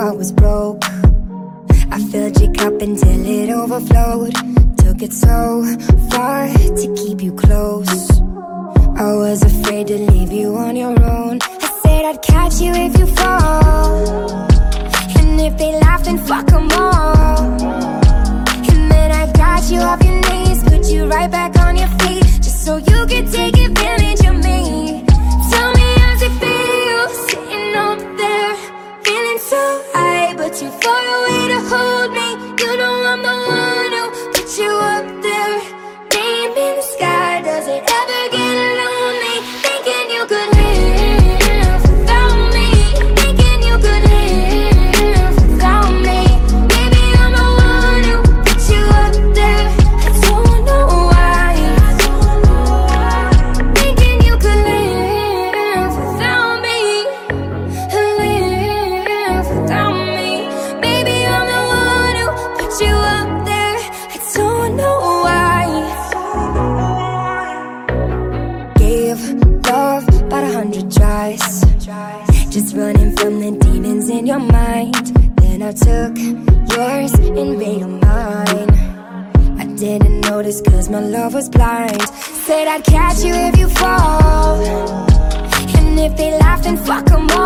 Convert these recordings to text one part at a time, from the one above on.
heart was broke. I filled your cup until it overflowed. Took it so far to keep you close. I was afraid to leave you on your own. Said I'd catch you if you fall. And if they laugh, then fuck them all. And then I got you off your knees, put you right back on your feet, just so you could take advantage running from the demons in your mind. Then I took yours and made them mine. I didn't notice cause my love was blind. Said I'd catch you if you fall. And if they laugh, then fuck them all.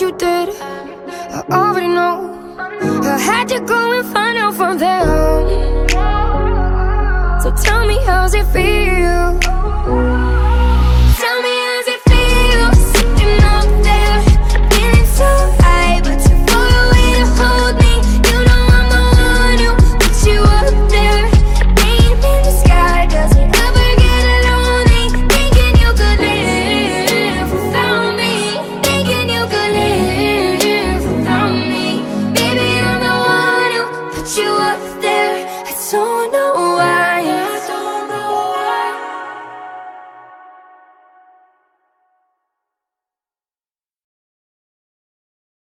you did. I already know. I had to go and find out from them. So tell me, how's it feel?